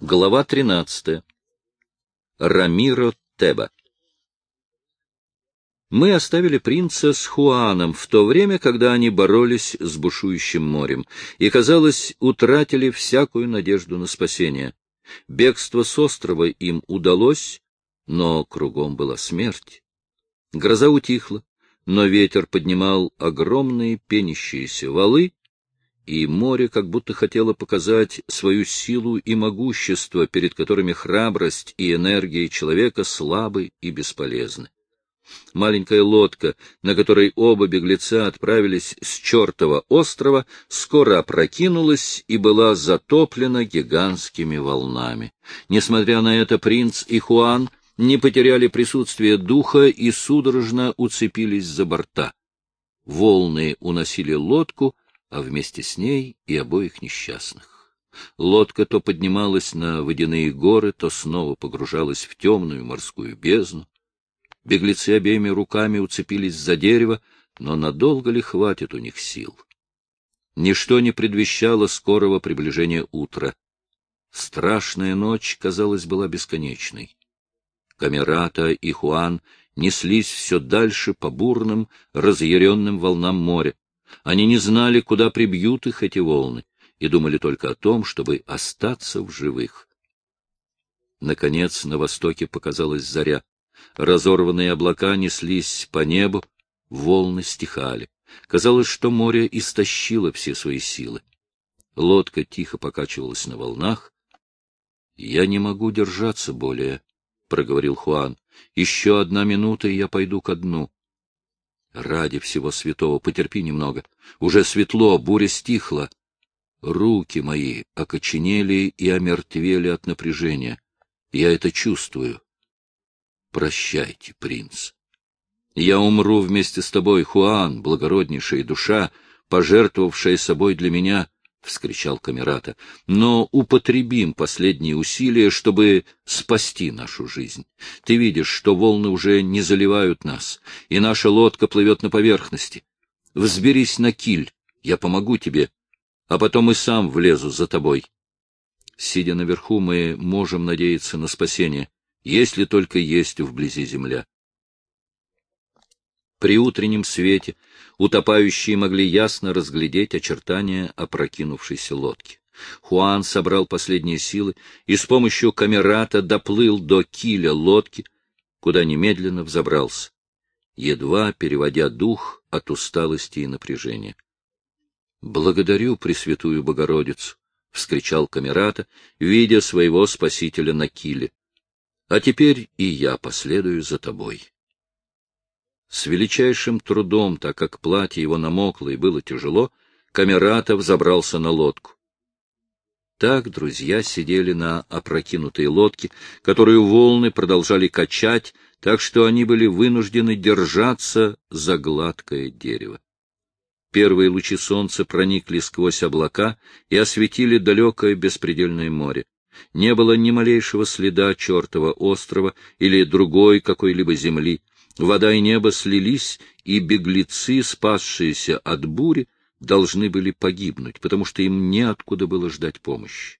Глава 13. Рамиро Теба. Мы оставили принца с Хуаном в то время, когда они боролись с бушующим морем, и, казалось, утратили всякую надежду на спасение. Бегство с острова им удалось, но кругом была смерть. Гроза утихла, но ветер поднимал огромные пенящиеся валы, и море как будто хотело показать свою силу и могущество, перед которыми храбрость и энергия человека слабы и бесполезны. Маленькая лодка, на которой оба беглеца отправились с чертова острова, скоро опрокинулась и была затоплена гигантскими волнами. Несмотря на это, принц и Хуан не потеряли присутствие духа и судорожно уцепились за борта. Волны уносили лодку, а вместе с ней и обоих несчастных. Лодка то поднималась на водяные горы, то снова погружалась в темную морскую бездну. Беглецы обеими руками уцепились за дерево, но надолго ли хватит у них сил? Ничто не предвещало скорого приближения утра. Страшная ночь, казалось, была бесконечной. Камерата и Хуан неслись все дальше по бурным, разъяренным волнам моря. Они не знали, куда прибьют их эти волны, и думали только о том, чтобы остаться в живых. Наконец на востоке показалась заря. Разорванные облака неслись по небу, волны стихали. Казалось, что море истощило все свои силы. Лодка тихо покачивалась на волнах. — Я не могу держаться более, — проговорил Хуан. — Еще одна минута, и я пойду ко дну. Ради всего святого, потерпи немного. Уже светло, буря стихла. Руки мои окоченели и омертвели от напряжения. Я это чувствую. Прощайте, принц. Я умру вместе с тобой, Хуан, благороднейшая душа, пожертвовавшая собой для меня, — вскричал Камерата, — но употребим последние усилия, чтобы спасти нашу жизнь. Ты видишь, что волны уже не заливают нас, и наша лодка плывет на поверхности. Взберись на киль, я помогу тебе, а потом и сам влезу за тобой. Сидя наверху, мы можем надеяться на спасение, если только есть вблизи земля. При утреннем свете утопающие могли ясно разглядеть очертания опрокинувшейся лодки. Хуан собрал последние силы и с помощью камерата доплыл до киля лодки, куда немедленно взобрался, едва переводя дух от усталости и напряжения. — Благодарю Пресвятую Богородицу! — вскричал камерата, видя своего спасителя на киле. — А теперь и я последую за тобой. С величайшим трудом, так как платье его намокло и было тяжело, Камератов забрался на лодку. Так друзья сидели на опрокинутой лодке, которую волны продолжали качать, так что они были вынуждены держаться за гладкое дерево. Первые лучи солнца проникли сквозь облака и осветили далекое беспредельное море. Не было ни малейшего следа чертова острова или другой какой-либо земли, Вода и небо слились, и беглецы, спасшиеся от бури, должны были погибнуть, потому что им неоткуда было ждать помощи.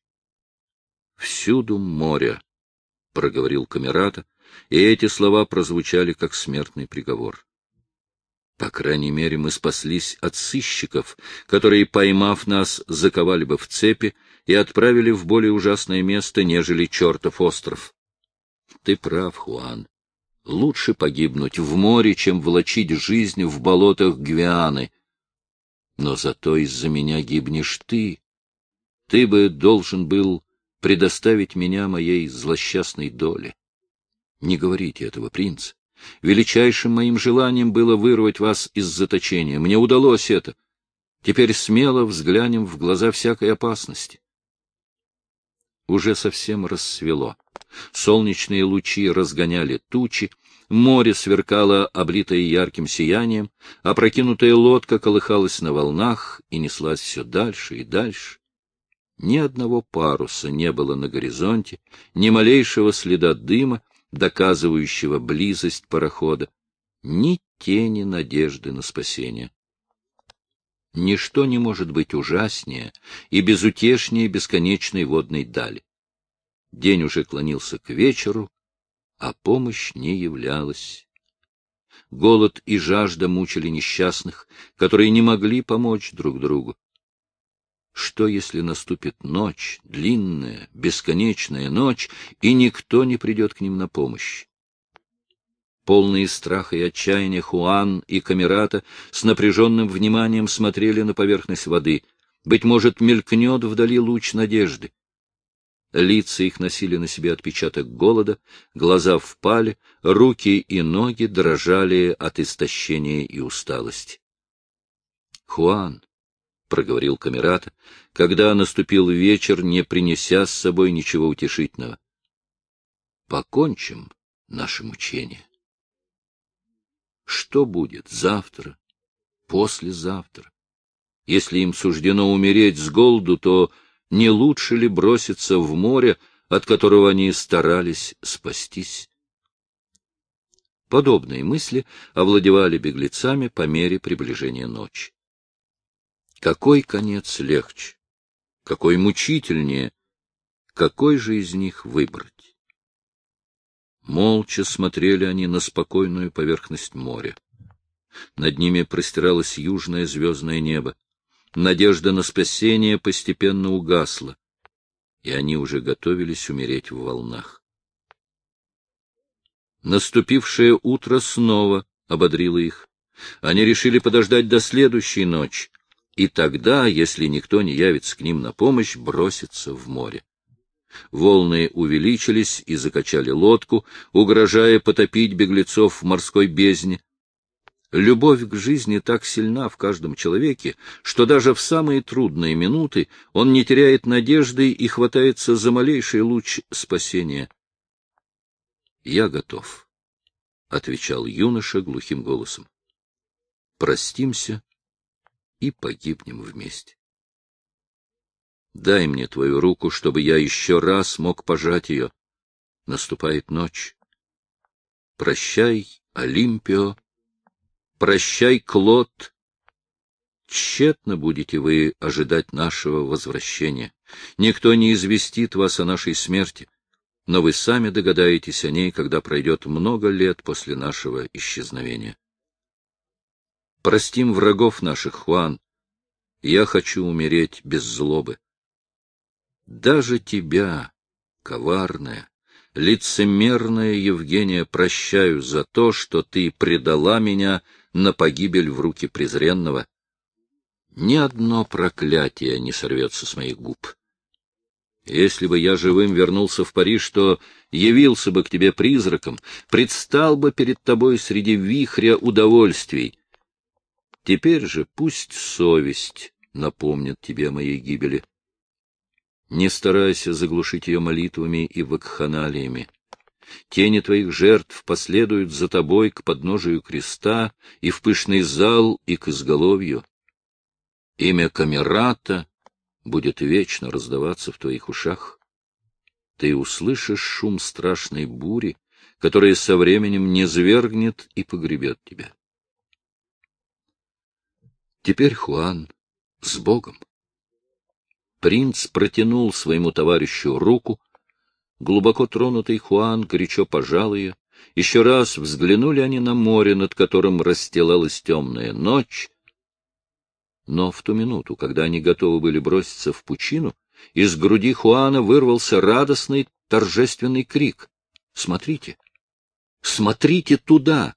«Всюду море», — проговорил Камерата, и эти слова прозвучали как смертный приговор. По крайней мере, мы спаслись от сыщиков, которые, поймав нас, заковали бы в цепи и отправили в более ужасное место, нежели чертов остров. Ты прав, Хуан. Лучше погибнуть в море, чем влачить жизнь в болотах Гвианы. Но зато из-за меня гибнешь ты. Ты бы должен был предоставить меня моей злосчастной доле. Не говорите этого, принц. Величайшим моим желанием было вырвать вас из заточения. Мне удалось это. Теперь смело взглянем в глаза всякой опасности. Уже совсем рассвело. Солнечные лучи разгоняли тучи, море сверкало, облитое ярким сиянием, а прокинутая лодка колыхалась на волнах и неслась все дальше и дальше. Ни одного паруса не было на горизонте, ни малейшего следа дыма, доказывающего близость парохода, ни тени надежды на спасение. Ничто не может быть ужаснее и безутешнее бесконечной водной дали. День уже клонился к вечеру, а помощь не являлась. Голод и жажда мучили несчастных, которые не могли помочь друг другу. Что, если наступит ночь, длинная, бесконечная ночь, и никто не придет к ним на помощь? Полные страха и отчаяния Хуан и Камерата с напряженным вниманием смотрели на поверхность воды. Быть может, мелькнет вдали луч надежды. Лица их носили на себе отпечаток голода, глаза впали, руки и ноги дрожали от истощения и усталости. — Хуан, — проговорил Камерата, когда наступил вечер, не принеся с собой ничего утешительного. — Покончим наше мучение. Что будет завтра, послезавтра? Если им суждено умереть с голоду, то не лучше ли броситься в море, от которого они старались спастись? Подобные мысли овладевали беглецами по мере приближения ночи. Какой конец легче? Какой мучительнее? Какой же из них выбрать? Молча смотрели они на спокойную поверхность моря. Над ними простиралось южное звездное небо. Надежда на спасение постепенно угасла, и они уже готовились умереть в волнах. Наступившее утро снова ободрило их. Они решили подождать до следующей ночи, и тогда, если никто не явится к ним на помощь, броситься в море. Волны увеличились и закачали лодку, угрожая потопить беглецов в морской бездне. Любовь к жизни так сильна в каждом человеке, что даже в самые трудные минуты он не теряет надежды и хватается за малейший луч спасения. — Я готов, — отвечал юноша глухим голосом. — Простимся и погибнем вместе. Дай мне твою руку, чтобы я еще раз мог пожать ее. Наступает ночь. Прощай, Олимпио. Прощай, Клод. Тщетно будете вы ожидать нашего возвращения. Никто не известит вас о нашей смерти, но вы сами догадаетесь о ней, когда пройдет много лет после нашего исчезновения. Простим врагов наших, Хуан. Я хочу умереть без злобы. Даже тебя, коварная, лицемерная Евгения, прощаю за то, что ты предала меня на погибель в руки презренного. Ни одно проклятие не сорвется с моих губ. Если бы я живым вернулся в Париж, то явился бы к тебе призраком, предстал бы перед тобой среди вихря удовольствий, Теперь же пусть совесть напомнит тебе о моей гибели. Не старайся заглушить ее молитвами и вакханалиями. Тени твоих жертв последуют за тобой к подножию креста и в пышный зал и к изголовью. Имя Камерата будет вечно раздаваться в твоих ушах. Ты услышишь шум страшной бури, которая со временем не звергнет и погребет тебя. Теперь Хуан с Богом. Принц протянул своему товарищу руку. Глубоко тронутый Хуан горячо пожал ее. Еще раз взглянули они на море, над которым расстилалась темная ночь. Но в ту минуту, когда они готовы были броситься в пучину, из груди Хуана вырвался радостный торжественный крик. «Смотрите! Смотрите туда!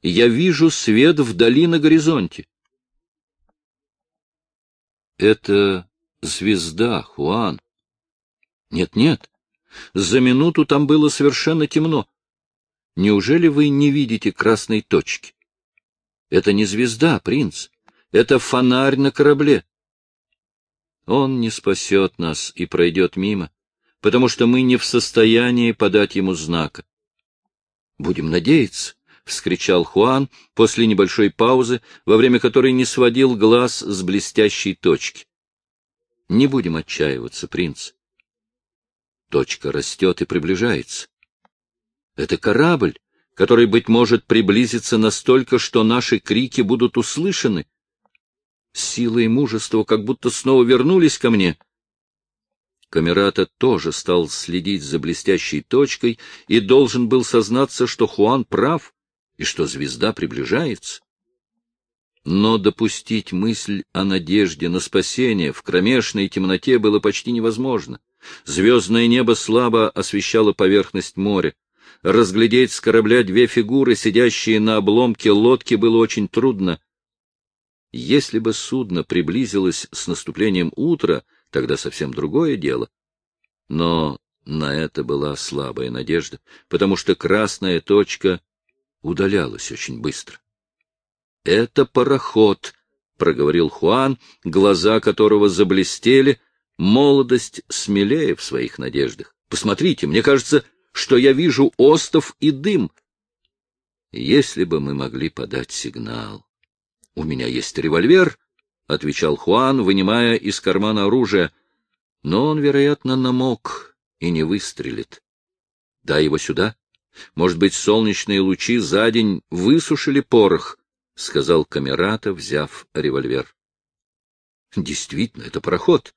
Я вижу свет вдали на горизонте!» Это звезда, Хуан. Нет-нет, за минуту там было совершенно темно. Неужели вы не видите красной точки? Это не звезда, принц. Это фонарь на корабле. Он не спасет нас и пройдет мимо, потому что мы не в состоянии подать ему знака. Будем надеяться. — вскричал Хуан после небольшой паузы, во время которой не сводил глаз с блестящей точки. — Не будем отчаиваться, принц. Точка растет и приближается. Это корабль, который, быть может, приблизится настолько, что наши крики будут услышаны. Сила и мужество как будто снова вернулись ко мне. Камерата тоже стал следить за блестящей точкой и должен был сознаться, что Хуан прав и что звезда приближается. Но допустить мысль о надежде на спасение в кромешной темноте было почти невозможно. Звездное небо слабо освещало поверхность моря. Разглядеть с корабля две фигуры, сидящие на обломке лодки, было очень трудно. Если бы судно приблизилось с наступлением утра, тогда совсем другое дело. Но на это была слабая надежда, потому что красная точка удалялась очень быстро. — Это пароход, — проговорил Хуан, глаза которого заблестели, молодость смелее в своих надеждах. — Посмотрите, мне кажется, что я вижу остов и дым. Если бы мы могли подать сигнал. — У меня есть револьвер, — отвечал Хуан, вынимая из кармана оружие, — но он, вероятно, намок и не выстрелит. Дай его сюда. Может быть, солнечные лучи за день высушили порох, — сказал Камерата, взяв револьвер. — Действительно, это пароход.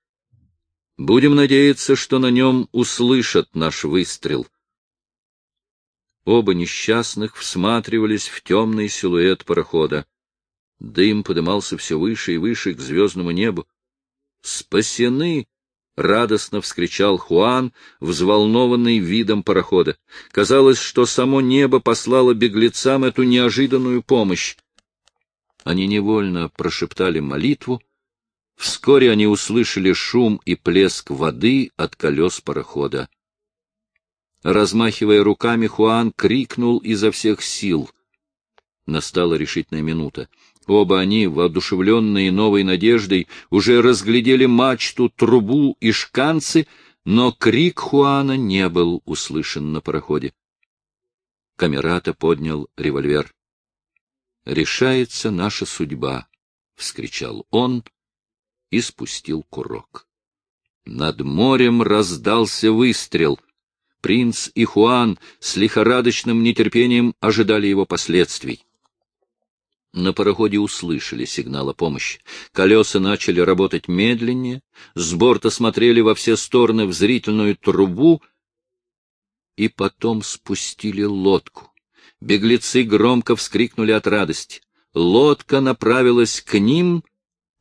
Будем надеяться, что на нем услышат наш выстрел. Оба несчастных всматривались в темный силуэт парохода. Дым подымался все выше и выше к звездному небу. «Спасены!» — радостно вскричал Хуан, взволнованный видом парохода. Казалось, что само небо послало беглецам эту неожиданную помощь. Они невольно прошептали молитву, Вскоре они услышали шум и плеск воды от колес парохода. Размахивая руками, Хуан крикнул изо всех сил. Настала решительная минута. Оба они, воодушевленные новой надеждой, уже разглядели мачту, трубу и шканцы, но крик Хуана не был услышан на пароходе. Камерата поднял револьвер. «Решается наша судьба!» — вскричал он и спустил курок. Над морем раздался выстрел. Принц и Хуан с лихорадочным нетерпением ожидали его последствий. На пароходе услышали сигнал о помощи. Колеса начали работать медленнее, с борта смотрели во все стороны в зрительную трубу и потом спустили лодку. Беглецы громко вскрикнули от радости. Лодка направилась к ним,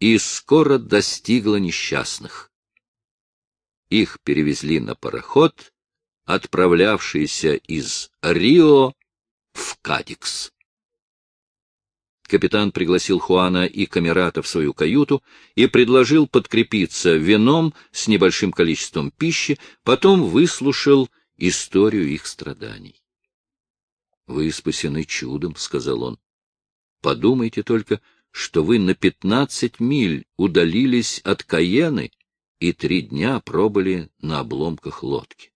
и скоро достигла несчастных. Их перевезли на пароход, отправлявшийся из Рио в Кадикс. Капитан пригласил Хуана и Камерата в свою каюту и предложил подкрепиться вином с небольшим количеством пищи, потом выслушал историю их страданий. — Вы спасены чудом, — сказал он. — Подумайте только, что вы на пятнадцать миль удалились от Каены и три дня пробыли на обломках лодки.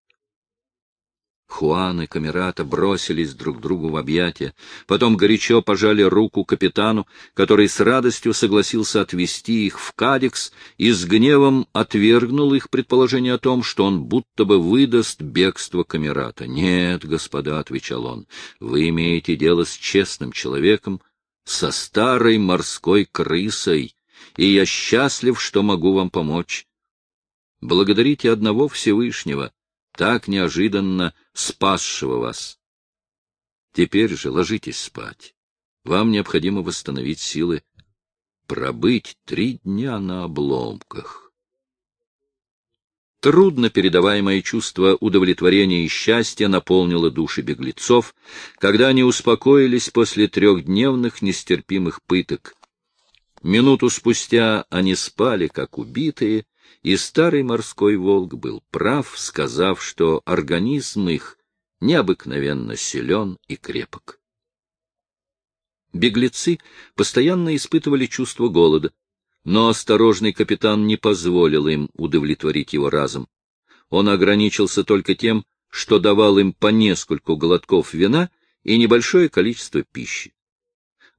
Хуан и Камерата бросились друг другу в объятия, потом горячо пожали руку капитану, который с радостью согласился отвезти их в Кадикс и с гневом отвергнул их предположение о том, что он будто бы выдаст бегство Камерата. «Нет, господа», — отвечал он, — «вы имеете дело с честным человеком, со старой морской крысой, и я счастлив, что могу вам помочь. Благодарите одного Всевышнего, так неожиданно спасшего вас. Теперь же ложитесь спать. Вам необходимо восстановить силы, пробыть три дня на обломках. Трудно передаваемое чувство удовлетворения и счастья наполнило души беглецов, когда они успокоились после трехдневных нестерпимых пыток. Минуту спустя они спали, как убитые, и старый морской волк был прав, сказав, что организм их необыкновенно силен и крепок. Беглецы постоянно испытывали чувство голода, но осторожный капитан не позволил им удовлетворить его разум. Он ограничился только тем, что давал им по нескольку глотков вина и небольшое количество пищи.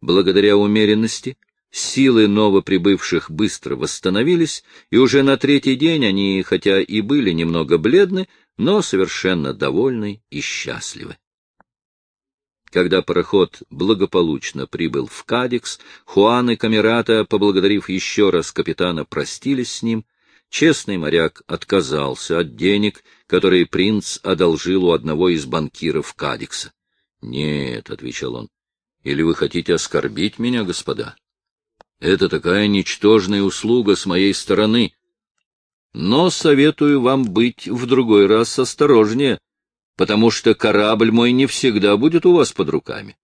Благодаря умеренности силы новоприбывших быстро восстановились, и уже на третий день они, хотя и были немного бледны, но совершенно довольны и счастливы. Когда пароход благополучно прибыл в Кадикс, Хуан и Камерата, поблагодарив еще раз капитана, простились с ним. честный моряк отказался от денег, которые принц одолжил у одного из банкиров Кадикса. — Нет, — отвечал он, — или вы хотите оскорбить меня, господа? Это такая ничтожная услуга с моей стороны. Но советую вам быть в другой раз осторожнее, потому что корабль мой не всегда будет у вас под руками.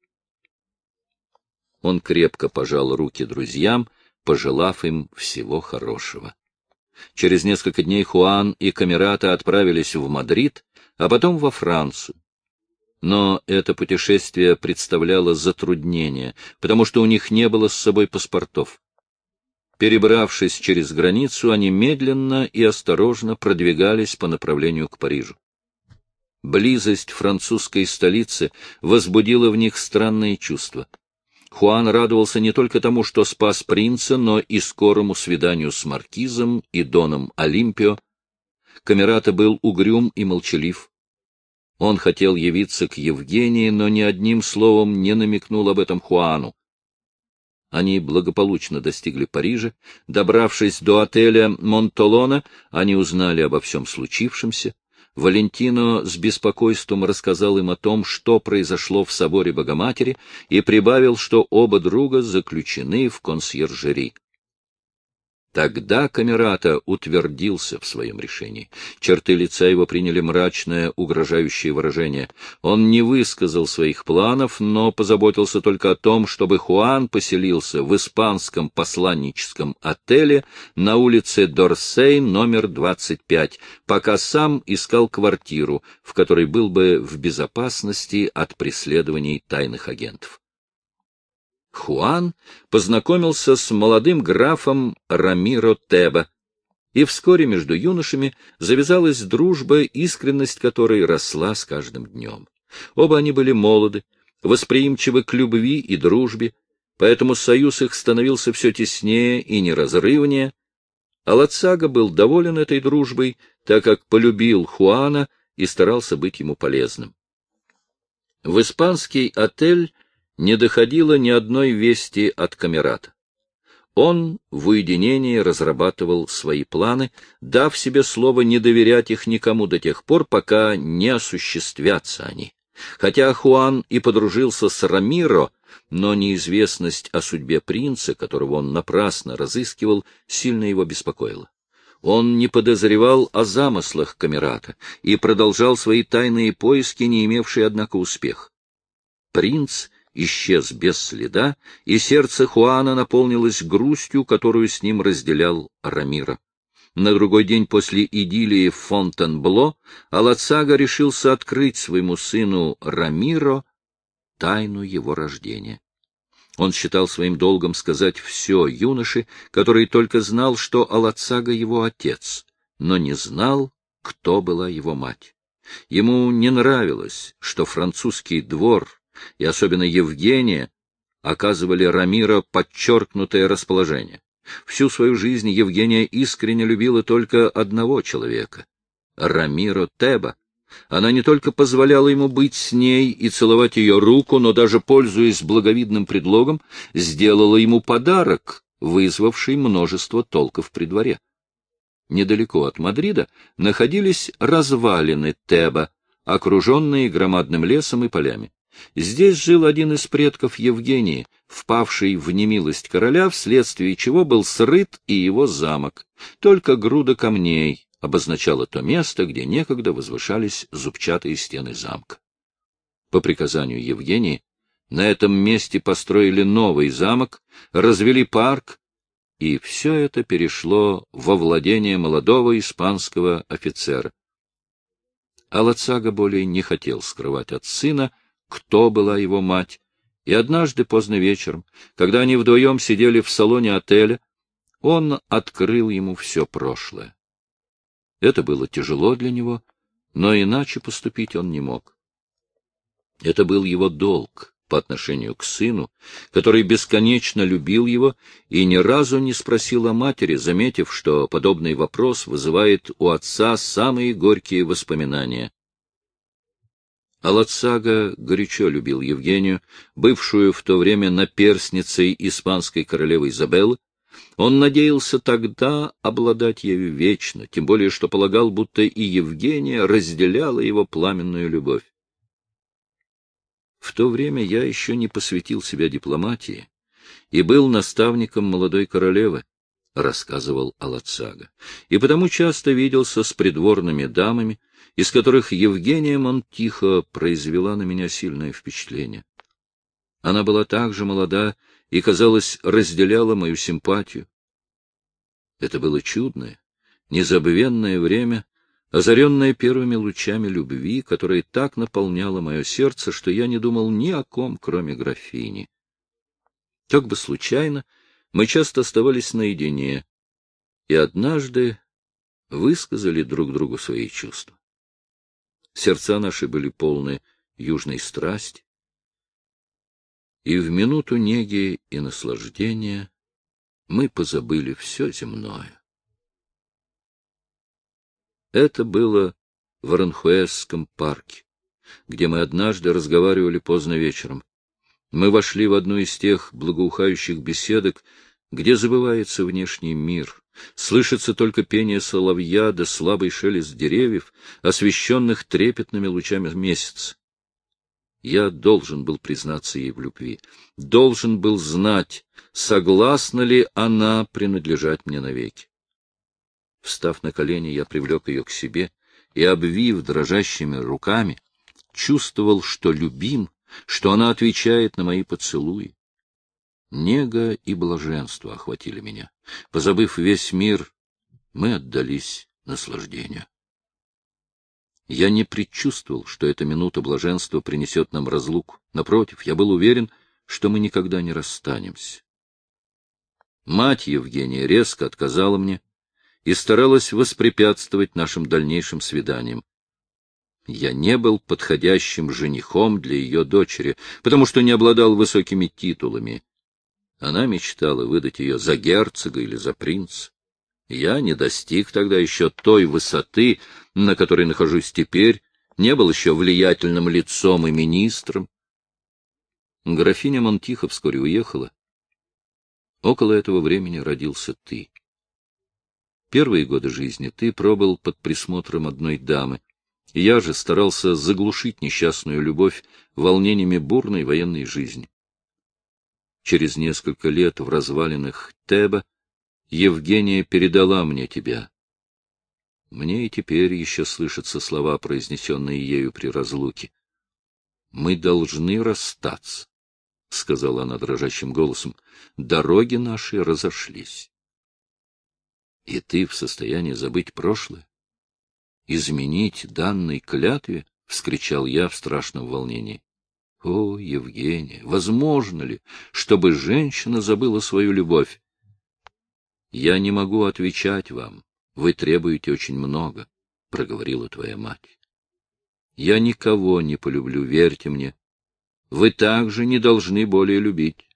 Он крепко пожал руки друзьям, пожелав им всего хорошего. Через несколько дней Хуан и Камерата отправились в Мадрид, а потом во Францию. Но это путешествие представляло затруднение, потому что у них не было с собой паспортов. Перебравшись через границу, они медленно и осторожно продвигались по направлению к Парижу. Близость французской столицы возбудила в них странные чувства. Хуан радовался не только тому, что спас принца, но и скорому свиданию с маркизом и доном Олимпио. Камерата был угрюм и молчалив. Он хотел явиться к Евгении, но ни одним словом не намекнул об этом Хуану. Они благополучно достигли Парижа. Добравшись до отеля Монтолона, они узнали обо всем случившемся. Валентино с беспокойством рассказал им о том, что произошло в соборе Богоматери, и прибавил, что оба друга заключены в консьержери. Тогда Камерата утвердился в своем решении. Черты лица его приняли мрачное, угрожающее выражение. Он не высказал своих планов, но позаботился только о том, чтобы Хуан поселился в испанском посланническом отеле на улице Дорсей номер 25, пока сам искал квартиру, в которой был бы в безопасности от преследований тайных агентов. Хуан познакомился с молодым графом Рамиро Теба, и вскоре между юношами завязалась дружба, искренность которой росла с каждым днем. Оба они были молоды, восприимчивы к любви и дружбе, поэтому союз их становился все теснее и неразрывнее. Алацага был доволен этой дружбой, так как полюбил Хуана и старался быть ему полезным. В испанский отель не доходило ни одной вести от Камерата. Он в уединении разрабатывал свои планы, дав себе слово не доверять их никому до тех пор, пока не осуществятся они. Хотя Хуан и подружился с Рамиро, но неизвестность о судьбе принца, которого он напрасно разыскивал, сильно его беспокоила. Он не подозревал о замыслах Камерата и продолжал свои тайные поиски, не имевшие, однако, успех. Принц исчез без следа, и сердце Хуана наполнилось грустью, которую с ним разделял Рамира. На другой день после идиллии в Фонтенбло Алацага решился открыть своему сыну Рамиро тайну его рождения. Он считал своим долгом сказать все юноше, который только знал, что Алацага его отец, но не знал, кто была его мать. Ему не нравилось, что французский двор и особенно Евгения, оказывали Рамира подчеркнутое расположение. Всю свою жизнь Евгения искренне любила только одного человека — Рамиро Теба. Она не только позволяла ему быть с ней и целовать ее руку, но даже, пользуясь благовидным предлогом, сделала ему подарок, вызвавший множество толков при дворе. Недалеко от Мадрида находились развалины Теба, окруженные громадным лесом и полями. Здесь жил один из предков Евгении, впавший в немилость короля, вследствие чего был срыт и его замок. Только груда камней обозначала то место, где некогда возвышались зубчатые стены замка. По приказанию Евгении на этом месте построили новый замок, развели парк, и все это перешло во владение молодого испанского офицера. Алацага более не хотел скрывать от сына, кто была его мать, и однажды поздно вечером, когда они вдвоем сидели в салоне отеля, он открыл ему все прошлое. Это было тяжело для него, но иначе поступить он не мог. Это был его долг по отношению к сыну, который бесконечно любил его и ни разу не спросил о матери, заметив, что подобный вопрос вызывает у отца самые горькие воспоминания. Алацага горячо любил Евгению, бывшую в то время наперсницей испанской королевы Изабеллы, Он надеялся тогда обладать ею вечно, тем более что полагал, будто и Евгения разделяла его пламенную любовь. В то время я еще не посвятил себя дипломатии и был наставником молодой королевы, — рассказывал Алацага, и потому часто виделся с придворными дамами, из которых Евгения Монтихо произвела на меня сильное впечатление. Она была также молода и, казалось, разделяла мою симпатию. Это было чудное, незабвенное время, озаренное первыми лучами любви, которая так наполняла мое сердце, что я не думал ни о ком, кроме графини. Как бы случайно, мы часто оставались наедине, и однажды высказали друг другу свои чувства. Сердца наши были полны южной страсти, и в минуту неги и наслаждения мы позабыли все земное. Это было в Аранхуэсском парке, где мы однажды разговаривали поздно вечером. Мы вошли в одну из тех благоухающих беседок, где забывается внешний мир, слышится только пение соловья да слабый шелест деревьев, освещенных трепетными лучами месяца. Я должен был признаться ей в любви, должен был знать, согласна ли она принадлежать мне навеки. Встав на колени, я привлек ее к себе и, обвив дрожащими руками, чувствовал, что любим, что она отвечает на мои поцелуи. Нега и блаженство охватили меня. Позабыв весь мир, мы отдались наслаждению. Я не предчувствовал, что эта минута блаженства принесет нам разлуку. Напротив, я был уверен, что мы никогда не расстанемся. Мать Евгения резко отказала мне и старалась воспрепятствовать нашим дальнейшим свиданиям. Я не был подходящим женихом для ее дочери, потому что не обладал высокими титулами. Она мечтала выдать ее за герцога или за принца. Я не достиг тогда еще той высоты, на которой нахожусь теперь, не был еще влиятельным лицом и министром. Графиня Монтихо вскоре уехала. Около этого времени родился ты. Первые годы жизни ты пробыл под присмотром одной дамы. Я же старался заглушить несчастную любовь волнениями бурной военной жизни. Через несколько лет в развалинах Теба Евгения передала мне тебя. Мне и теперь еще слышатся слова, произнесенные ею при разлуке. Мы должны расстаться, — сказала она дрожащим голосом. Дороги наши разошлись. И ты в состоянии забыть прошлое? Изменить данной клятве? — вскричал я в страшном волнении. О, Евгения, возможно ли, чтобы женщина забыла свою любовь? Я не могу отвечать вам. Вы требуете очень много, — проговорила твоя мать. Я никого не полюблю, верьте мне. Вы также не должны более любить.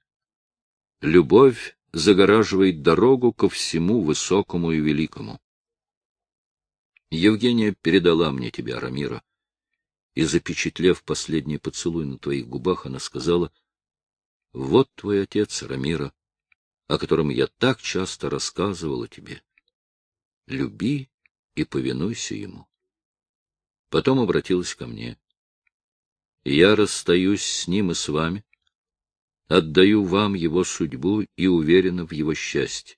Любовь загораживает дорогу ко всему высокому и великому. Евгения передала мне тебя, Рамира, и, запечатлев последний поцелуй на твоих губах, она сказала, — Вот твой отец, Рамира о котором я так часто рассказывала тебе. Люби и повинуйся ему. Потом обратилась ко мне. Я расстаюсь с ним и с вами, отдаю вам его судьбу и уверена в его счастье.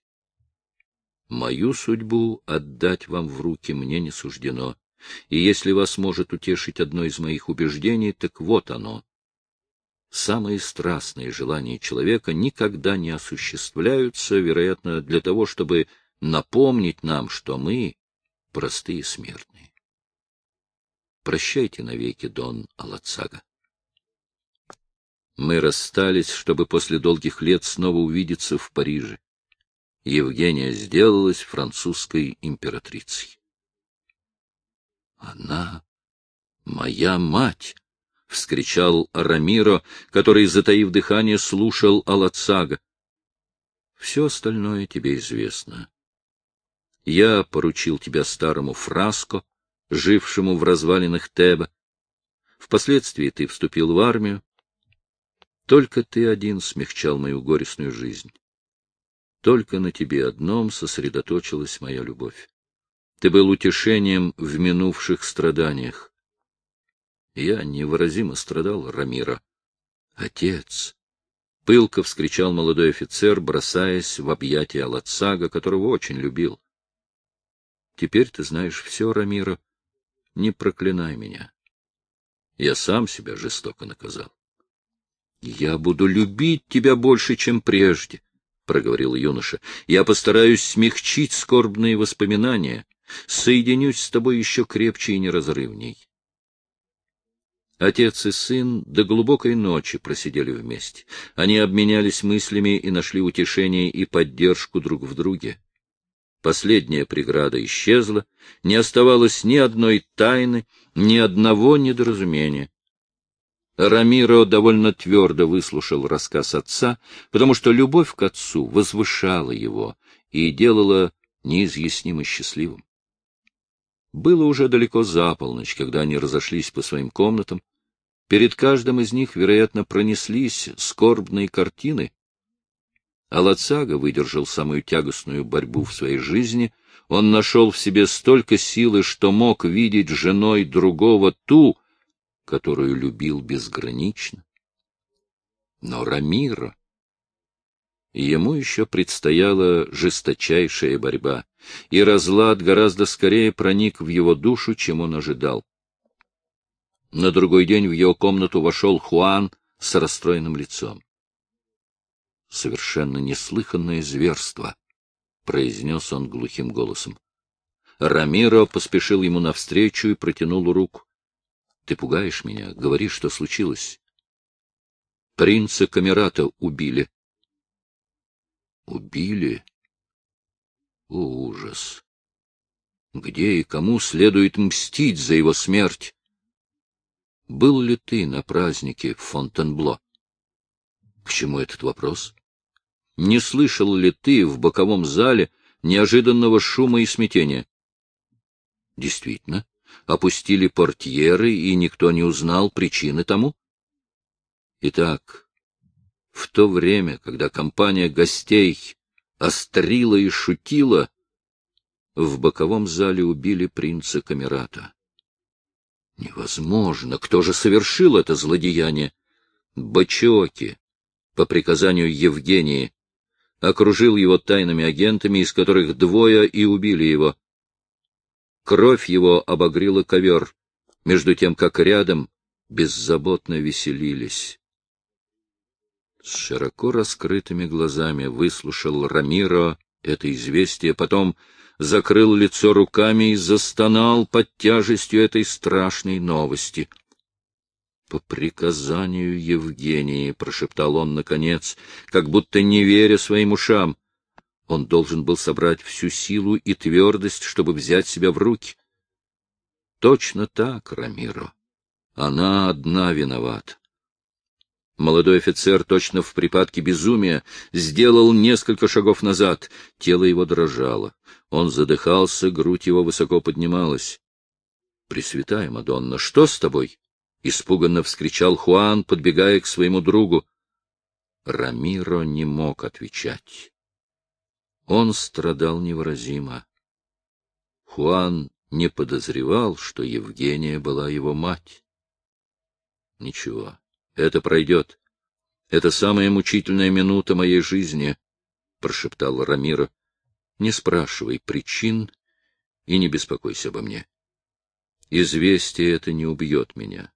Мою судьбу отдать вам в руки мне не суждено, и если вас может утешить одно из моих убеждений, так вот оно самые страстные желания человека никогда не осуществляются, вероятно, для того, чтобы напомнить нам, что мы простые смертные. Прощайте навеки, Дон Алацага. Мы расстались, чтобы после долгих лет снова увидеться в Париже. Евгения сделалась французской императрицей. Она моя мать! — вскричал Рамиро, который, затаив дыхание, слушал Алацага. — Все остальное тебе известно. Я поручил тебя старому Фраско, жившему в развалинах Теба. Впоследствии ты вступил в армию. Только ты один смягчал мою горестную жизнь. Только на тебе одном сосредоточилась моя любовь. Ты был утешением в минувших страданиях. Я невыразимо страдал, Рамира. Отец! Пылко вскричал молодой офицер, бросаясь в объятия Алацага, которого очень любил. Теперь ты знаешь все, Рамира. Не проклинай меня. Я сам себя жестоко наказал. — Я буду любить тебя больше, чем прежде, — проговорил юноша. — Я постараюсь смягчить скорбные воспоминания, соединюсь с тобой еще крепче и неразрывней. Отец и сын до глубокой ночи просидели вместе. Они обменялись мыслями и нашли утешение и поддержку друг в друге. Последняя преграда исчезла, не оставалось ни одной тайны, ни одного недоразумения. Рамиро довольно твердо выслушал рассказ отца, потому что любовь к отцу возвышала его и делала неизъяснимо счастливым. Было уже далеко за полночь, когда они разошлись по своим комнатам. Перед каждым из них, вероятно, пронеслись скорбные картины. Алацага выдержал самую тягостную борьбу в своей жизни. Он нашел в себе столько силы, что мог видеть женой другого ту, которую любил безгранично. Но Рамира... Ему еще предстояла жесточайшая борьба и разлад гораздо скорее проник в его душу, чем он ожидал. На другой день в его комнату вошел Хуан с расстроенным лицом. — Совершенно неслыханное зверство, — произнес он глухим голосом. Рамиро поспешил ему навстречу и протянул руку. — Ты пугаешь меня, говори, что случилось. — Принца Камерата убили. — Убили? О, ужас! Где и кому следует мстить за его смерть? Был ли ты на празднике в Фонтенбло? К чему этот вопрос? Не слышал ли ты в боковом зале неожиданного шума и смятения? Действительно, опустили портьеры, и никто не узнал причины тому? Итак, в то время, когда компания гостей острила и шутила, в боковом зале убили принца Камерата. Невозможно! Кто же совершил это злодеяние? Бачоки, по приказанию Евгении, окружил его тайными агентами, из которых двое и убили его. Кровь его обогрила ковер, между тем, как рядом беззаботно веселились. Широко раскрытыми глазами выслушал Рамиро это известие, потом закрыл лицо руками и застонал под тяжестью этой страшной новости. — По приказанию Евгении, — прошептал он наконец, как будто не веря своим ушам. Он должен был собрать всю силу и твердость, чтобы взять себя в руки. — Точно так, Рамиро. Она одна виновата. Молодой офицер, точно в припадке безумия, сделал несколько шагов назад. Тело его дрожало. Он задыхался, грудь его высоко поднималась. — Пресвятая Мадонна, что с тобой? — испуганно вскричал Хуан, подбегая к своему другу. Рамиро не мог отвечать. Он страдал невыразимо. Хуан не подозревал, что Евгения была его мать. Ничего, это пройдет. Это самая мучительная минута моей жизни, — прошептал Рамира. Не спрашивай причин и не беспокойся обо мне. Известие это не убьет меня.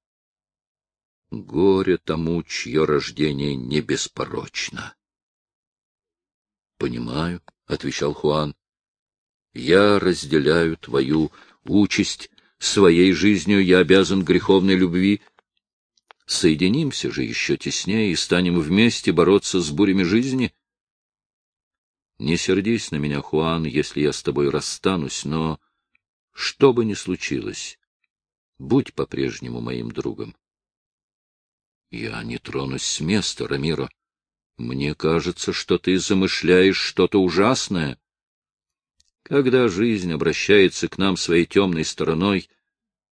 Горе тому, чье рождение не беспорочно. — Понимаю, — отвечал Хуан. — Я разделяю твою участь. Своей жизнью я обязан греховной любви, Соединимся же еще теснее и станем вместе бороться с бурями жизни. Не сердись на меня, Хуан, если я с тобой расстанусь, но что бы ни случилось, будь по-прежнему моим другом. Я не тронусь с места, Рамиро. Мне кажется, что ты замышляешь что-то ужасное. Когда жизнь обращается к нам своей темной стороной,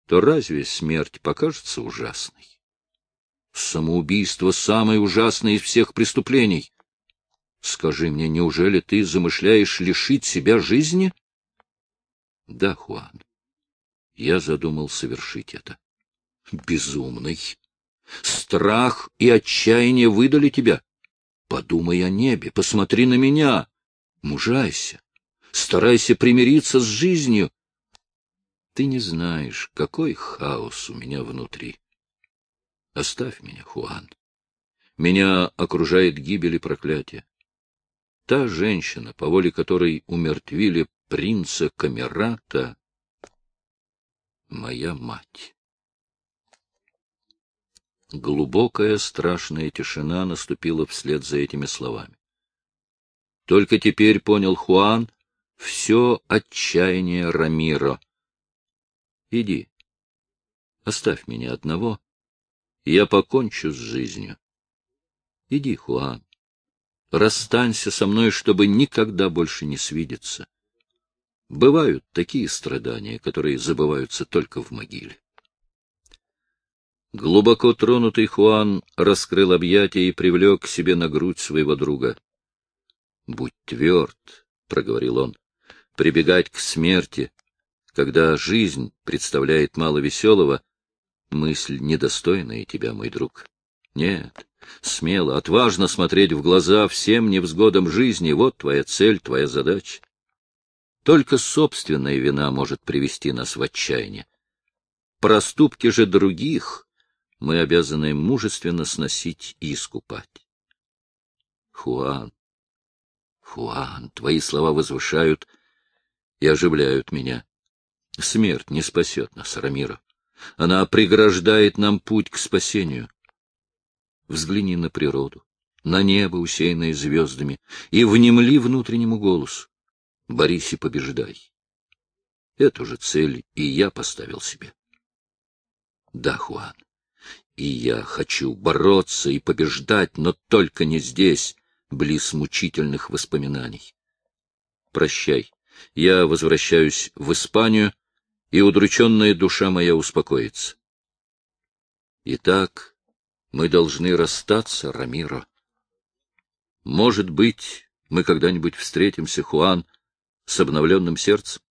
то разве смерть покажется ужасной? Самоубийство — самое ужасное из всех преступлений. Скажи мне, неужели ты замышляешь лишить себя жизни? Да, Хуан. Я задумал совершить это. Безумный. Страх и отчаяние выдали тебя. Подумай о небе, посмотри на меня. Мужайся. Старайся примириться с жизнью. Ты не знаешь, какой хаос у меня внутри. Оставь меня, Хуан. Меня окружает гибель и проклятие. Та женщина, по воле которой умертвили принца Камерата, моя мать. Глубокая страшная тишина наступила вслед за этими словами. Только теперь понял Хуан все отчаяние Рамиро. Иди, оставь меня одного, я покончу с жизнью. Иди, Хуан, расстанься со мной, чтобы никогда больше не свидеться. Бывают такие страдания, которые забываются только в могиле. Глубоко тронутый Хуан раскрыл объятия и привлек к себе на грудь своего друга. — Будь тверд, — проговорил он, — прибегать к смерти, когда жизнь представляет мало веселого, мысль недостойная тебя, мой друг. Нет, смело, отважно смотреть в глаза всем невзгодам жизни — вот твоя цель, твоя задача. Только собственная вина может привести нас в отчаяние. Проступки же других мы обязаны мужественно сносить и искупать. Хуан, Хуан, твои слова возвышают и оживляют меня. Смерть не спасет нас, Рамира. Она преграждает нам путь к спасению. Взгляни на природу, на небо, усеянное звездами, и внемли внутреннему голосу. Борись и побеждай. Эту же цель и я поставил себе. Да, Хуан, и я хочу бороться и побеждать, но только не здесь, близ мучительных воспоминаний. Прощай, я возвращаюсь в Испанию, и удрученная душа моя успокоится. Итак, мы должны расстаться, Рамиро. Может быть, мы когда-нибудь встретимся, Хуан, с обновленным сердцем?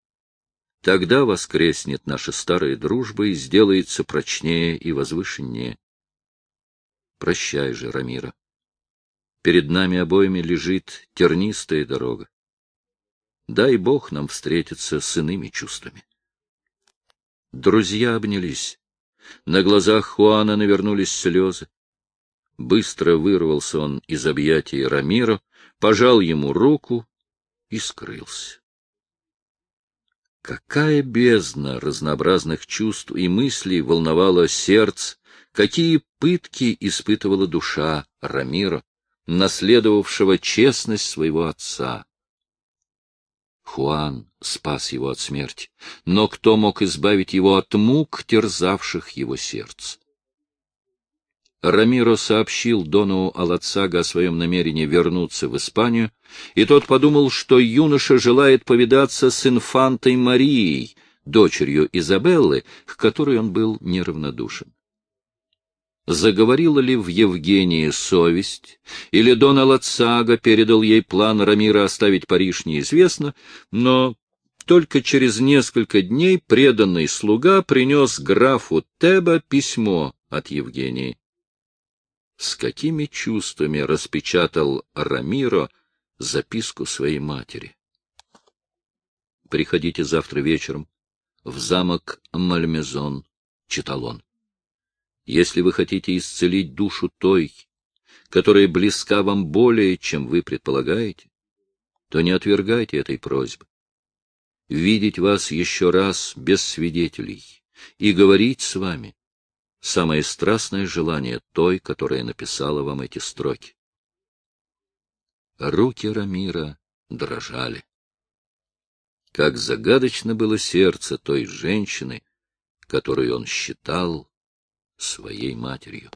Тогда воскреснет наша старая дружба и сделается прочнее и возвышеннее. Прощай же, Рамира. Перед нами обоими лежит тернистая дорога. Дай Бог нам встретиться с иными чувствами. Друзья обнялись. На глазах Хуана навернулись слезы. Быстро вырвался он из объятий Рамиро, пожал ему руку и скрылся. Какая бездна разнообразных чувств и мыслей волновала сердце, какие пытки испытывала душа Рамиро, наследовавшего честность своего отца. Хуан спас его от смерти, но кто мог избавить его от мук, терзавших его сердце? Рамиро сообщил Дону Алацага о своем намерении вернуться в Испанию, и тот подумал, что юноша желает повидаться с инфантой Марией, дочерью Изабеллы, к которой он был неравнодушен. Заговорила ли в Евгении совесть, или Дон Алацага передал ей план Рамира оставить Париж, неизвестно, но только через несколько дней преданный слуга принес графу Теба письмо от Евгении с какими чувствами распечатал Рамиро записку своей матери. «Приходите завтра вечером в замок Мальмезон», — читал он. «Если вы хотите исцелить душу той, которая близка вам более, чем вы предполагаете, то не отвергайте этой просьбы. Видеть вас еще раз без свидетелей и говорить с вами самое страстное желание той, которая написала вам эти строки. Руки Рамира дрожали. Как загадочно было сердце той женщины, которую он считал своей матерью.